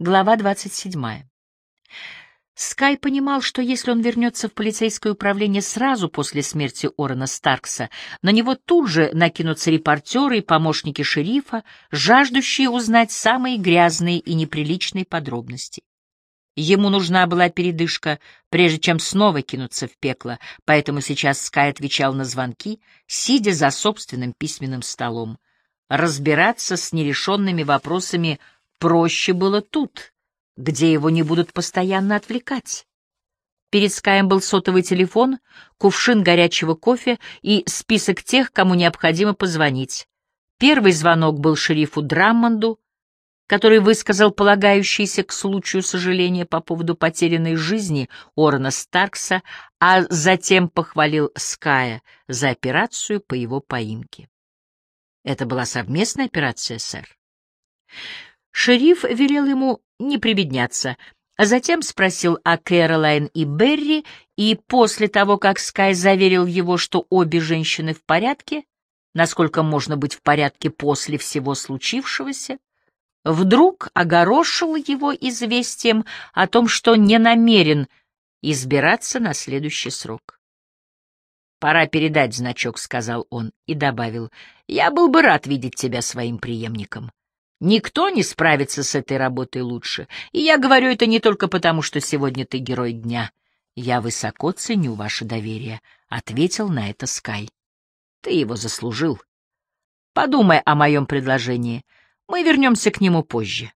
Глава 27. Скай понимал, что если он вернется в полицейское управление сразу после смерти Орена Старкса, на него тут же накинутся репортеры и помощники шерифа, жаждущие узнать самые грязные и неприличные подробности. Ему нужна была передышка, прежде чем снова кинуться в пекло, поэтому сейчас Скай отвечал на звонки, сидя за собственным письменным столом. Разбираться с нерешенными вопросами — Проще было тут, где его не будут постоянно отвлекать. Перед Скаем был сотовый телефон, кувшин горячего кофе и список тех, кому необходимо позвонить. Первый звонок был шерифу Драммонду, который высказал полагающееся к случаю сожаление по поводу потерянной жизни Орна Старкса, а затем похвалил Ская за операцию по его поимке. Это была совместная операция, сэр. Шериф велел ему не прибедняться, а затем спросил о Кэролайн и Берри, и после того, как Скай заверил его, что обе женщины в порядке, насколько можно быть в порядке после всего случившегося, вдруг огорошил его известием о том, что не намерен избираться на следующий срок. «Пора передать значок», — сказал он и добавил, — «я был бы рад видеть тебя своим преемником». Никто не справится с этой работой лучше. И я говорю это не только потому, что сегодня ты герой дня. Я высоко ценю ваше доверие, — ответил на это Скай. Ты его заслужил. Подумай о моем предложении. Мы вернемся к нему позже.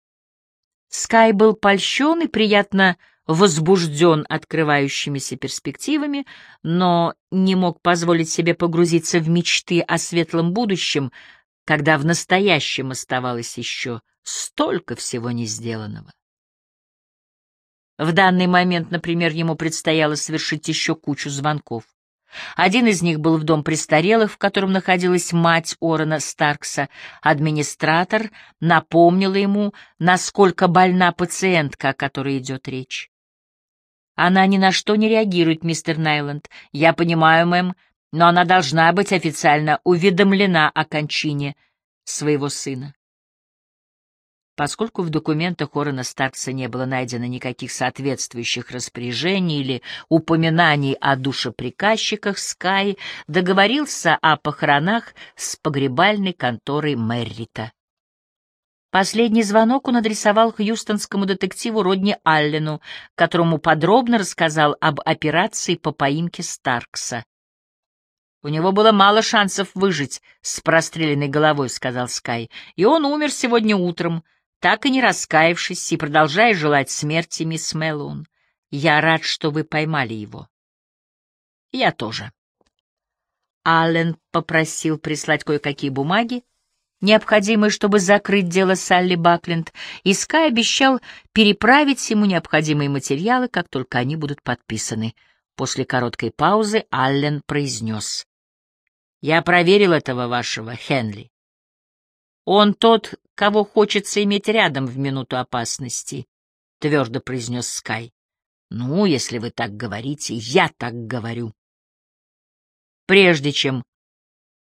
Скай был польщен и приятно возбужден открывающимися перспективами, но не мог позволить себе погрузиться в мечты о светлом будущем, когда в настоящем оставалось еще столько всего не сделанного. В данный момент, например, ему предстояло совершить еще кучу звонков. Один из них был в дом престарелых, в котором находилась мать Орена Старкса. Администратор напомнила ему, насколько больна пациентка, о которой идет речь. «Она ни на что не реагирует, мистер Найланд. Я понимаю, мэм, но она должна быть официально уведомлена о кончине своего сына. Поскольку в документах Орена Старкса не было найдено никаких соответствующих распоряжений или упоминаний о душеприказчиках, Скай договорился о похоронах с погребальной конторой Меррита. Последний звонок он адресовал хьюстонскому детективу Родни Аллену, которому подробно рассказал об операции по поимке Старкса. «У него было мало шансов выжить с простреленной головой», — сказал Скай, — «и он умер сегодня утром, так и не раскаявшись и продолжая желать смерти мисс Мэллоун. Я рад, что вы поймали его». «Я тоже». Аллен попросил прислать кое-какие бумаги, необходимые, чтобы закрыть дело Салли Бакленд, и Скай обещал переправить ему необходимые материалы, как только они будут подписаны. После короткой паузы Аллен произнес. Я проверил этого вашего Хенли. Он тот, кого хочется иметь рядом в минуту опасности, — твердо произнес Скай. Ну, если вы так говорите, я так говорю. Прежде чем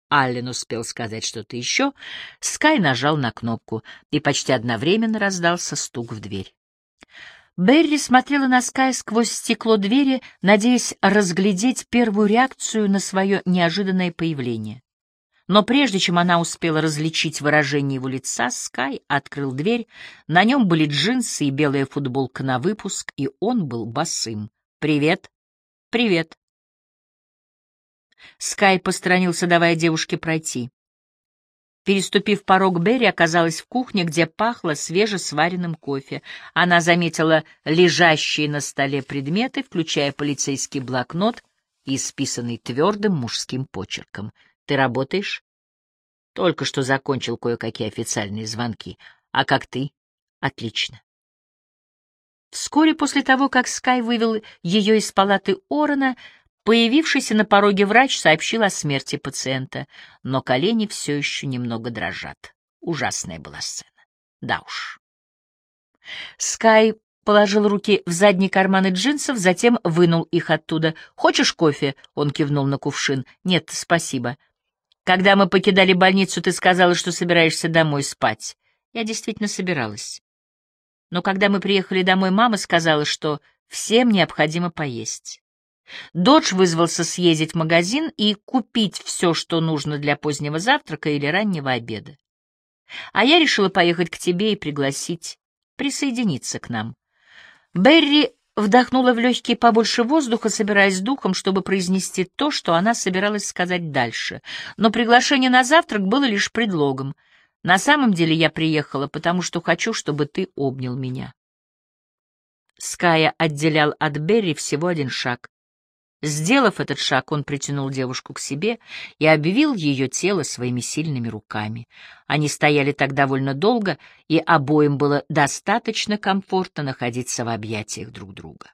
Аллен успел сказать что-то еще, Скай нажал на кнопку, и почти одновременно раздался стук в дверь. Берри смотрела на Скай сквозь стекло двери, надеясь разглядеть первую реакцию на свое неожиданное появление. Но прежде чем она успела различить выражение его лица, Скай открыл дверь, на нем были джинсы и белая футболка на выпуск, и он был босым. «Привет!» «Привет!» Скай посторонился, давая девушке пройти. Переступив порог, Берри оказалась в кухне, где пахло свежесваренным кофе. Она заметила лежащие на столе предметы, включая полицейский блокнот, исписанный твердым мужским почерком. «Ты работаешь?» «Только что закончил кое-какие официальные звонки. А как ты?» «Отлично». Вскоре после того, как Скай вывел ее из палаты Орона, Появившийся на пороге врач сообщил о смерти пациента, но колени все еще немного дрожат. Ужасная была сцена. Да уж. Скай положил руки в задние карманы джинсов, затем вынул их оттуда. «Хочешь кофе?» — он кивнул на кувшин. «Нет, спасибо. Когда мы покидали больницу, ты сказала, что собираешься домой спать. Я действительно собиралась. Но когда мы приехали домой, мама сказала, что всем необходимо поесть. Додж вызвался съездить в магазин и купить все, что нужно для позднего завтрака или раннего обеда. А я решила поехать к тебе и пригласить присоединиться к нам. Берри вдохнула в легкие побольше воздуха, собираясь духом, чтобы произнести то, что она собиралась сказать дальше. Но приглашение на завтрак было лишь предлогом. На самом деле я приехала, потому что хочу, чтобы ты обнял меня. Ская отделял от Берри всего один шаг. Сделав этот шаг, он притянул девушку к себе и обвил ее тело своими сильными руками. Они стояли так довольно долго, и обоим было достаточно комфортно находиться в объятиях друг друга.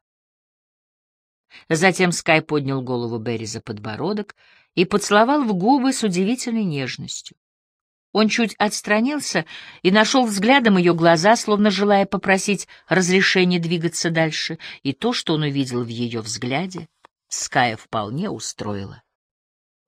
Затем Скай поднял голову Берри за подбородок и поцеловал в губы с удивительной нежностью. Он чуть отстранился и нашел взглядом ее глаза, словно желая попросить разрешения двигаться дальше, и то, что он увидел в ее взгляде — Ская вполне устроила.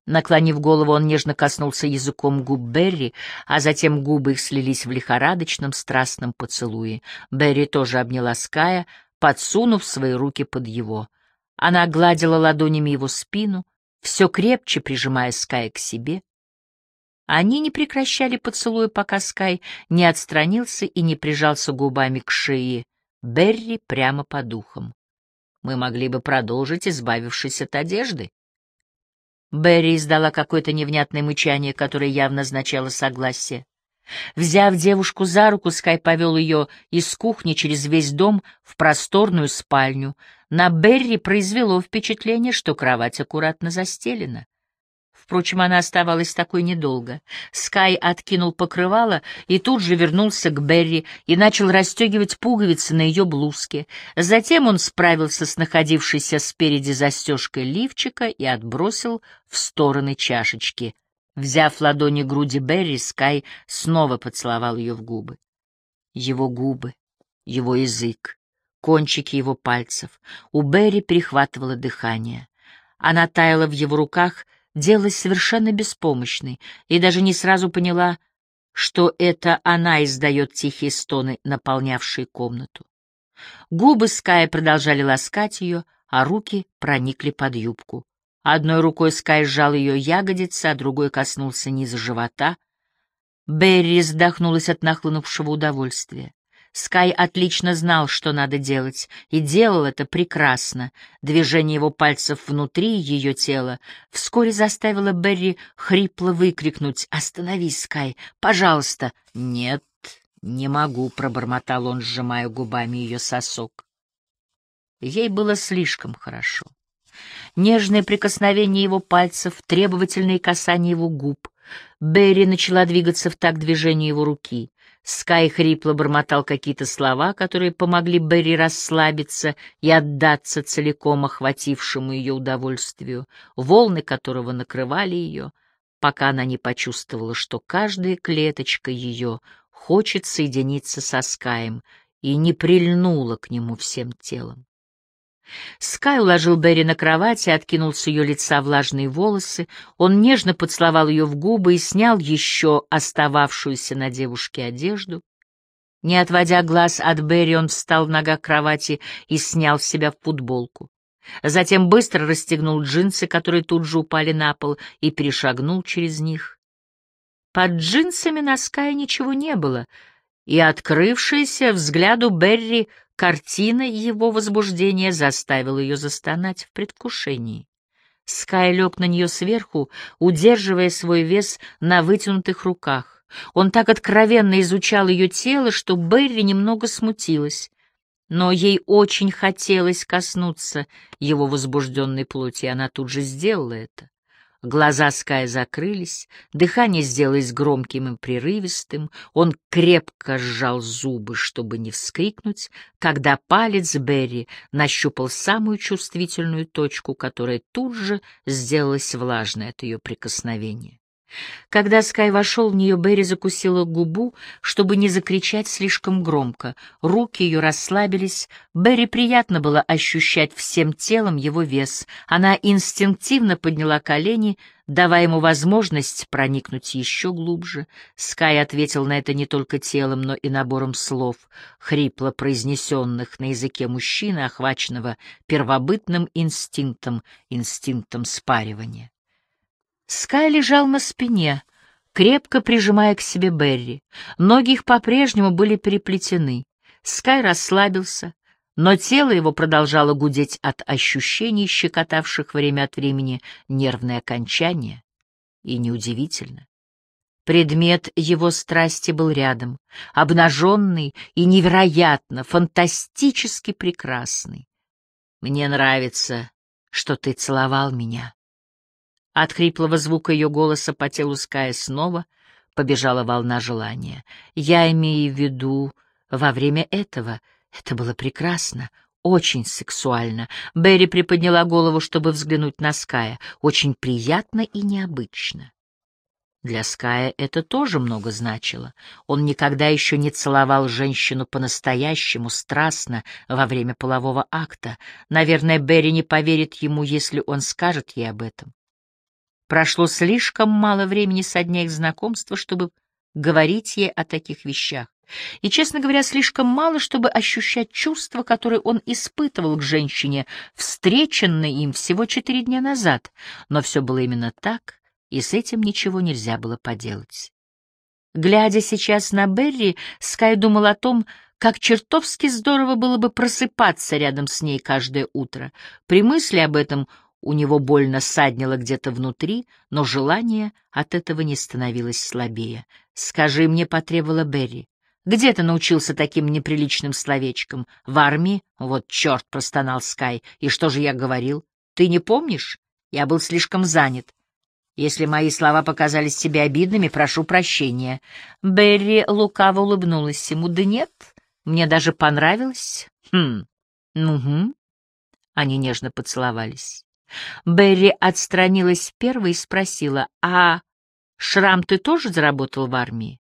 Наклонив голову, он нежно коснулся языком губ Берри, а затем губы их слились в лихорадочном страстном поцелуе. Берри тоже обняла Ская, подсунув свои руки под его. Она гладила ладонями его спину, все крепче прижимая Ская к себе. Они не прекращали поцелуя, пока Скай не отстранился и не прижался губами к шее Берри прямо по духам. Мы могли бы продолжить, избавившись от одежды. Берри издала какое-то невнятное мычание, которое явно означало согласие. Взяв девушку за руку, Скай повел ее из кухни через весь дом в просторную спальню. На Берри произвело впечатление, что кровать аккуратно застелена. Впрочем, она оставалась такой недолго. Скай откинул покрывало и тут же вернулся к Берри и начал расстегивать пуговицы на ее блузке. Затем он справился с находившейся спереди застежкой лифчика и отбросил в стороны чашечки. Взяв ладони груди Берри, Скай снова поцеловал ее в губы. Его губы, его язык, кончики его пальцев. У Берри перехватывало дыхание. Она таяла в его руках — делалась совершенно беспомощной и даже не сразу поняла, что это она издает тихие стоны, наполнявшие комнату. Губы Ская продолжали ласкать ее, а руки проникли под юбку. Одной рукой Скай сжал ее ягодицы, а другой коснулся низа живота. Берри вздохнулась от нахлынувшего удовольствия. Скай отлично знал, что надо делать, и делал это прекрасно. Движение его пальцев внутри ее тела вскоре заставило Берри хрипло выкрикнуть «Остановись, Скай! Пожалуйста!» «Нет, не могу», — пробормотал он, сжимая губами ее сосок. Ей было слишком хорошо. Нежное прикосновение его пальцев, требовательные касания его губ. Берри начала двигаться в такт движению его руки. Скай хрипло бормотал какие-то слова, которые помогли Берри расслабиться и отдаться целиком охватившему ее удовольствию, волны которого накрывали ее, пока она не почувствовала, что каждая клеточка ее хочет соединиться со Скаем и не прильнула к нему всем телом. Скай уложил Берри на кровать и откинул с ее лица влажные волосы. Он нежно поцеловал ее в губы и снял еще остававшуюся на девушке одежду. Не отводя глаз от Берри, он встал в ногах кровати и снял с себя футболку. Затем быстро расстегнул джинсы, которые тут же упали на пол, и перешагнул через них. Под джинсами на Скай ничего не было, и открывшаяся взгляду Берри Картина его возбуждения заставила ее застонать в предвкушении. Скай лег на нее сверху, удерживая свой вес на вытянутых руках. Он так откровенно изучал ее тело, что Берри немного смутилась. Но ей очень хотелось коснуться его возбужденной плоти, и она тут же сделала это. Глаза Ская закрылись, дыхание сделалось громким и прерывистым, он крепко сжал зубы, чтобы не вскрикнуть, когда палец Берри нащупал самую чувствительную точку, которая тут же сделалась влажной от ее прикосновения. Когда Скай вошел в нее, Берри закусила губу, чтобы не закричать слишком громко. Руки ее расслабились. Берри приятно было ощущать всем телом его вес. Она инстинктивно подняла колени, давая ему возможность проникнуть еще глубже. Скай ответил на это не только телом, но и набором слов, хрипло произнесенных на языке мужчины, охваченного первобытным инстинктом, инстинктом спаривания. Скай лежал на спине, крепко прижимая к себе Берри. Ноги их по-прежнему были переплетены. Скай расслабился, но тело его продолжало гудеть от ощущений, щекотавших время от времени нервное окончание. И неудивительно. Предмет его страсти был рядом, обнаженный и невероятно, фантастически прекрасный. «Мне нравится, что ты целовал меня». От хриплого звука ее голоса по телу Ская снова побежала волна желания. «Я имею в виду во время этого», это было прекрасно, очень сексуально. Берри приподняла голову, чтобы взглянуть на Ская. Очень приятно и необычно. Для Ская это тоже много значило. Он никогда еще не целовал женщину по-настоящему, страстно, во время полового акта. Наверное, Берри не поверит ему, если он скажет ей об этом. Прошло слишком мало времени со дня их знакомства, чтобы говорить ей о таких вещах и, честно говоря, слишком мало, чтобы ощущать чувства, которые он испытывал к женщине, встреченной им всего четыре дня назад. Но все было именно так, и с этим ничего нельзя было поделать. Глядя сейчас на Берри, Скай думал о том, как чертовски здорово было бы просыпаться рядом с ней каждое утро. При мысли об этом у него больно саднило где-то внутри, но желание от этого не становилось слабее. «Скажи мне», — потребовала Берри, где ты научился таким неприличным словечкам? В армии? Вот черт, простонал Скай. И что же я говорил? Ты не помнишь? Я был слишком занят. Если мои слова показались тебе обидными, прошу прощения. Берри лукаво улыбнулась ему. Да нет, мне даже понравилось. Хм, угу. Они нежно поцеловались. Берри отстранилась первой и спросила, а шрам ты тоже заработал в армии?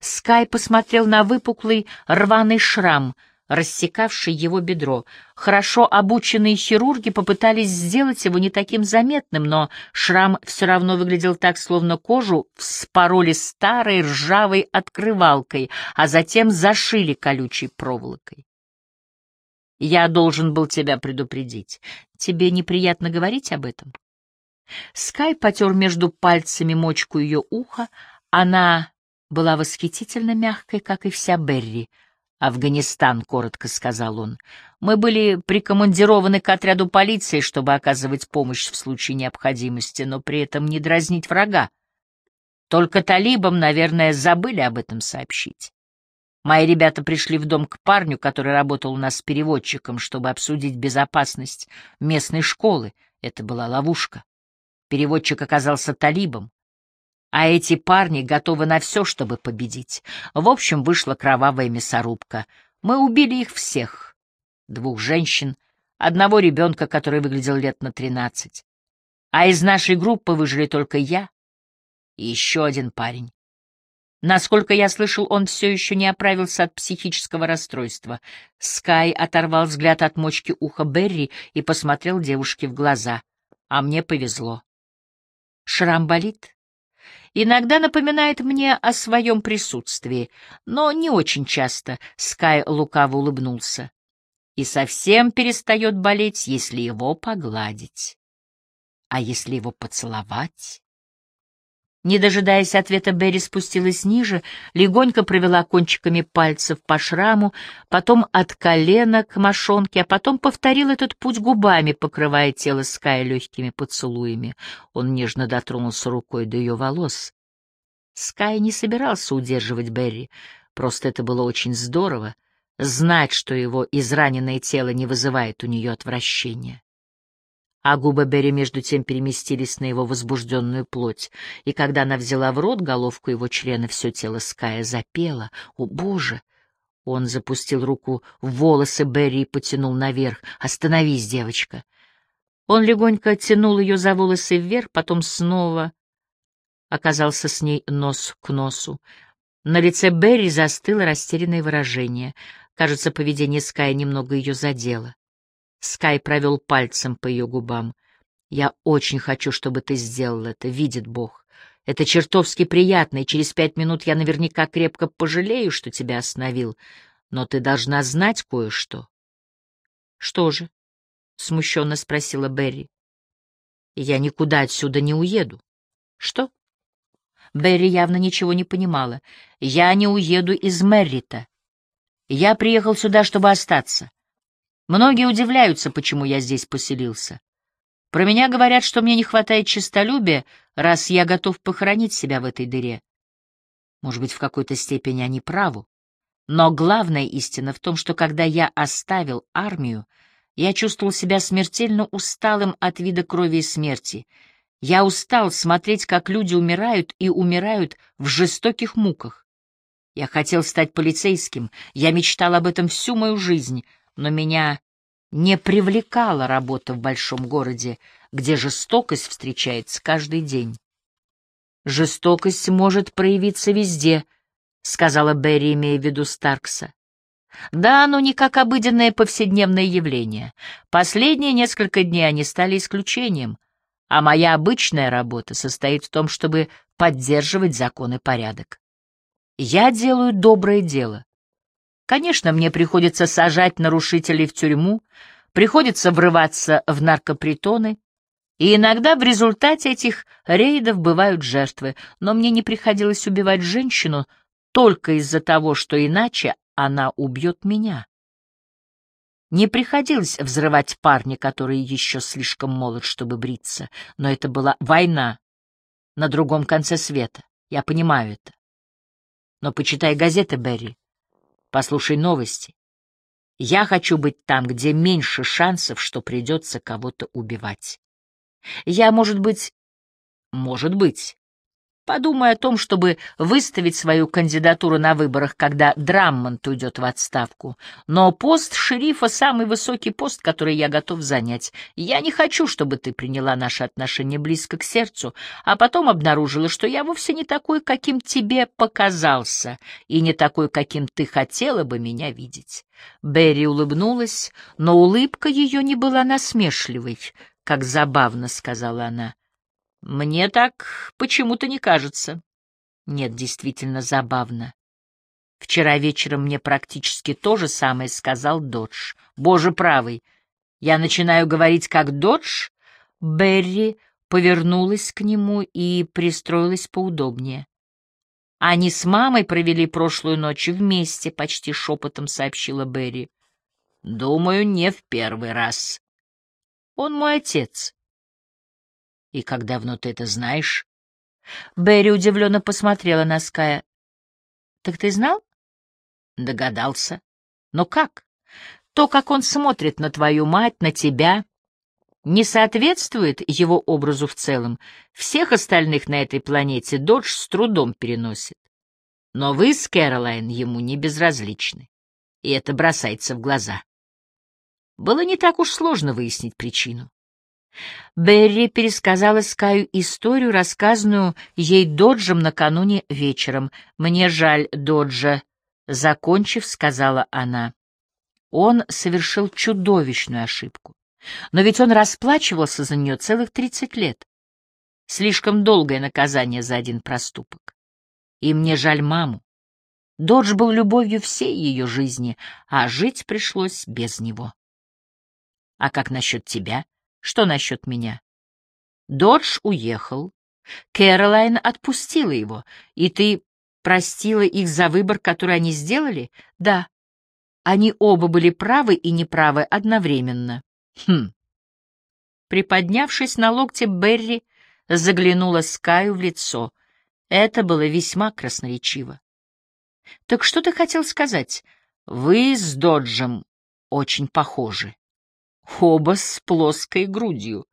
Скай посмотрел на выпуклый рваный шрам, рассекавший его бедро. Хорошо обученные хирурги попытались сделать его не таким заметным, но шрам все равно выглядел так, словно кожу вспороли старой ржавой открывалкой, а затем зашили колючей проволокой. «Я должен был тебя предупредить. Тебе неприятно говорить об этом?» Скай потер между пальцами мочку ее уха. Она была восхитительно мягкой, как и вся Берри. «Афганистан», — коротко сказал он. «Мы были прикомандированы к отряду полиции, чтобы оказывать помощь в случае необходимости, но при этом не дразнить врага. Только талибам, наверное, забыли об этом сообщить. Мои ребята пришли в дом к парню, который работал у нас с переводчиком, чтобы обсудить безопасность местной школы. Это была ловушка. Переводчик оказался талибом а эти парни готовы на все, чтобы победить. В общем, вышла кровавая мясорубка. Мы убили их всех. Двух женщин, одного ребенка, который выглядел лет на тринадцать. А из нашей группы выжили только я и еще один парень. Насколько я слышал, он все еще не оправился от психического расстройства. Скай оторвал взгляд от мочки уха Берри и посмотрел девушке в глаза. А мне повезло. Шрам болит? Иногда напоминает мне о своем присутствии, но не очень часто, — Скай лукаво улыбнулся. И совсем перестает болеть, если его погладить. А если его поцеловать? Не дожидаясь ответа, Берри спустилась ниже, легонько провела кончиками пальцев по шраму, потом от колена к мошонке, а потом повторил этот путь губами, покрывая тело Ская легкими поцелуями. Он нежно дотронулся рукой до ее волос. Скай не собирался удерживать Берри, просто это было очень здорово — знать, что его израненное тело не вызывает у нее отвращения а губы Берри между тем переместились на его возбужденную плоть, и когда она взяла в рот головку его члена, все тело Ская запело. «О, Боже!» Он запустил руку в волосы Берри и потянул наверх. «Остановись, девочка!» Он легонько оттянул ее за волосы вверх, потом снова оказался с ней нос к носу. На лице Берри застыло растерянное выражение. Кажется, поведение Ская немного ее задело. Скай провел пальцем по ее губам. Я очень хочу, чтобы ты сделал это, видит Бог. Это чертовски приятно, и через пять минут я наверняка крепко пожалею, что тебя остановил. Но ты должна знать кое-что. — Что же? — смущенно спросила Берри. — Я никуда отсюда не уеду. — Что? Берри явно ничего не понимала. — Я не уеду из Меррита. Я приехал сюда, чтобы остаться. Многие удивляются, почему я здесь поселился. Про меня говорят, что мне не хватает честолюбия, раз я готов похоронить себя в этой дыре. Может быть, в какой-то степени они правы. Но главная истина в том, что когда я оставил армию, я чувствовал себя смертельно усталым от вида крови и смерти. Я устал смотреть, как люди умирают и умирают в жестоких муках. Я хотел стать полицейским, я мечтал об этом всю мою жизнь, но меня не привлекала работа в большом городе, где жестокость встречается каждый день. «Жестокость может проявиться везде», — сказала Берри, имея в виду Старкса. «Да, но не как обыденное повседневное явление. Последние несколько дней они стали исключением, а моя обычная работа состоит в том, чтобы поддерживать закон и порядок. Я делаю доброе дело, Конечно, мне приходится сажать нарушителей в тюрьму, приходится врываться в наркопритоны, и иногда в результате этих рейдов бывают жертвы, но мне не приходилось убивать женщину только из-за того, что иначе она убьет меня. Не приходилось взрывать парня, который еще слишком молод, чтобы бриться, но это была война на другом конце света, я понимаю это. Но почитай газеты, Берри. Послушай новости. Я хочу быть там, где меньше шансов, что придется кого-то убивать. Я, может быть... Может быть. Подумай о том, чтобы выставить свою кандидатуру на выборах, когда Драммонд уйдет в отставку. Но пост шерифа — самый высокий пост, который я готов занять. Я не хочу, чтобы ты приняла наши отношения близко к сердцу, а потом обнаружила, что я вовсе не такой, каким тебе показался, и не такой, каким ты хотела бы меня видеть. Берри улыбнулась, но улыбка ее не была насмешливой, как забавно сказала она. Мне так почему-то не кажется. Нет, действительно забавно. Вчера вечером мне практически то же самое сказал Додж. Боже правый, я начинаю говорить как Додж. Берри повернулась к нему и пристроилась поудобнее. Они с мамой провели прошлую ночь вместе, почти шепотом сообщила Берри. Думаю, не в первый раз. Он мой отец. «И как давно ты это знаешь?» Берри удивленно посмотрела на Ская. «Так ты знал?» «Догадался. Но как? То, как он смотрит на твою мать, на тебя, не соответствует его образу в целом. Всех остальных на этой планете Додж с трудом переносит. Но вы с Кэролайн ему не безразличны, и это бросается в глаза. Было не так уж сложно выяснить причину. Берри пересказала Скаю историю, рассказанную ей Доджем накануне вечером. «Мне жаль Доджа», — закончив, сказала она. Он совершил чудовищную ошибку. Но ведь он расплачивался за нее целых тридцать лет. Слишком долгое наказание за один проступок. И мне жаль маму. Додж был любовью всей ее жизни, а жить пришлось без него. А как насчет тебя? Что насчет меня? Додж уехал. Кэролайн отпустила его. И ты простила их за выбор, который они сделали? Да. Они оба были правы и неправы одновременно. Хм. Приподнявшись на локте, Берри заглянула Скаю в лицо. Это было весьма красноречиво. «Так что ты хотел сказать? Вы с Доджем очень похожи». Оба с плоской грудью.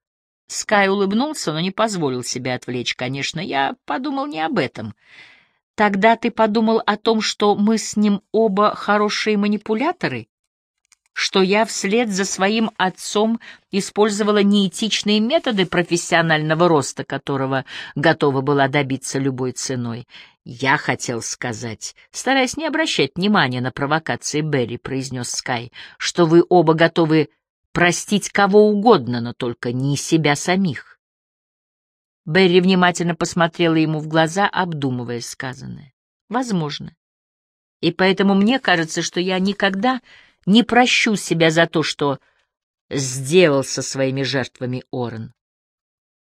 Скай улыбнулся, но не позволил себе отвлечь. Конечно, я подумал не об этом. Тогда ты подумал о том, что мы с ним оба хорошие манипуляторы? Что я вслед за своим отцом использовала неэтичные методы профессионального роста, которого готова была добиться любой ценой? Я хотел сказать, стараясь не обращать внимания на провокации Берри, произнес Скай, что вы оба готовы простить кого угодно, но только не себя самих. Берри внимательно посмотрела ему в глаза, обдумывая сказанное. Возможно. И поэтому мне кажется, что я никогда не прощу себя за то, что сделал со своими жертвами Орен.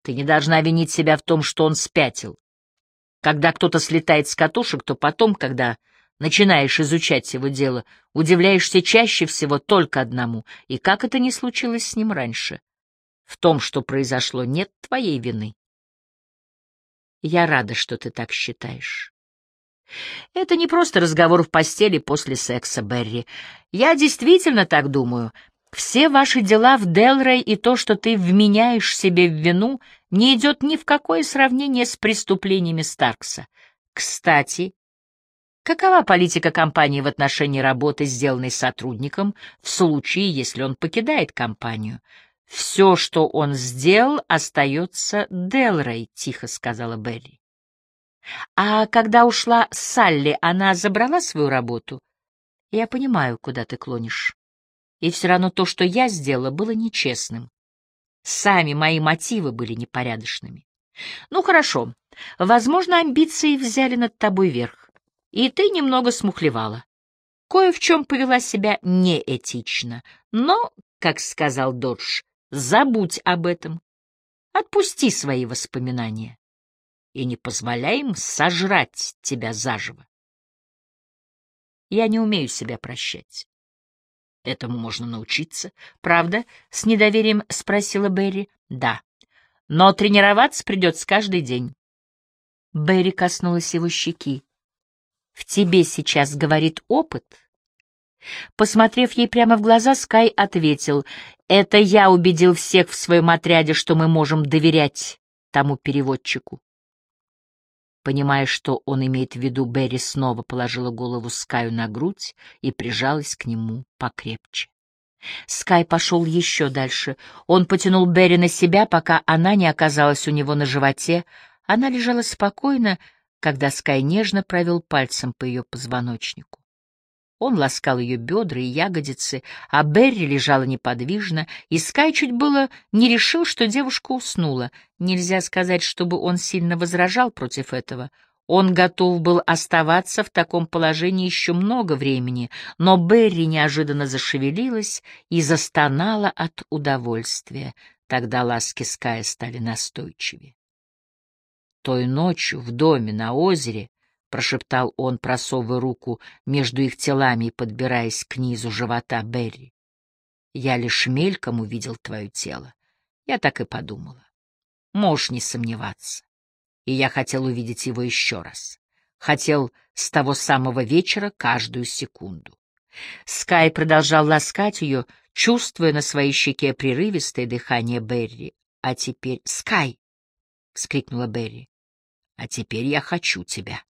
Ты не должна винить себя в том, что он спятил. Когда кто-то слетает с катушек, то потом, когда начинаешь изучать его дело, удивляешься чаще всего только одному, и как это не случилось с ним раньше. В том, что произошло, нет твоей вины. Я рада, что ты так считаешь. Это не просто разговор в постели после секса, Берри. Я действительно так думаю. Все ваши дела в Делрей и то, что ты вменяешь себе в вину, не идет ни в какое сравнение с преступлениями Старкса. Кстати, какова политика компании в отношении работы, сделанной сотрудником, в случае, если он покидает компанию? «Все, что он сделал, остается Делрей», — тихо сказала Берри. А когда ушла Салли, она забрала свою работу? Я понимаю, куда ты клонишь. И все равно то, что я сделала, было нечестным. Сами мои мотивы были непорядочными. Ну, хорошо. Возможно, амбиции взяли над тобой верх. И ты немного смухлевала. Кое в чем повела себя неэтично. Но, как сказал Додж, забудь об этом. Отпусти свои воспоминания и не позволяй им сожрать тебя заживо. Я не умею себя прощать. Этому можно научиться. Правда? С недоверием спросила Берри. Да. Но тренироваться придется каждый день. Берри коснулась его щеки. В тебе сейчас говорит опыт? Посмотрев ей прямо в глаза, Скай ответил, «Это я убедил всех в своем отряде, что мы можем доверять тому переводчику. Понимая, что он имеет в виду, Берри снова положила голову Скаю на грудь и прижалась к нему покрепче. Скай пошел еще дальше. Он потянул Берри на себя, пока она не оказалась у него на животе. Она лежала спокойно, когда Скай нежно провел пальцем по ее позвоночнику. Он ласкал ее бедра и ягодицы, а Берри лежала неподвижно, и Скай чуть было не решил, что девушка уснула. Нельзя сказать, чтобы он сильно возражал против этого. Он готов был оставаться в таком положении еще много времени, но Берри неожиданно зашевелилась и застонала от удовольствия. Тогда ласки Ская стали настойчивее. Той ночью в доме на озере прошептал он, просовывая руку между их телами и подбираясь к низу живота Берри. Я лишь мельком увидел твое тело. Я так и подумала. Можешь не сомневаться. И я хотел увидеть его еще раз. Хотел с того самого вечера каждую секунду. Скай продолжал ласкать ее, чувствуя на своей щеке прерывистое дыхание Берри. «А теперь... Скай!» — вскрикнула Берри. «А теперь я хочу тебя».